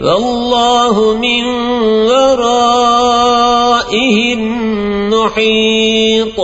والله من ورائهم محيط.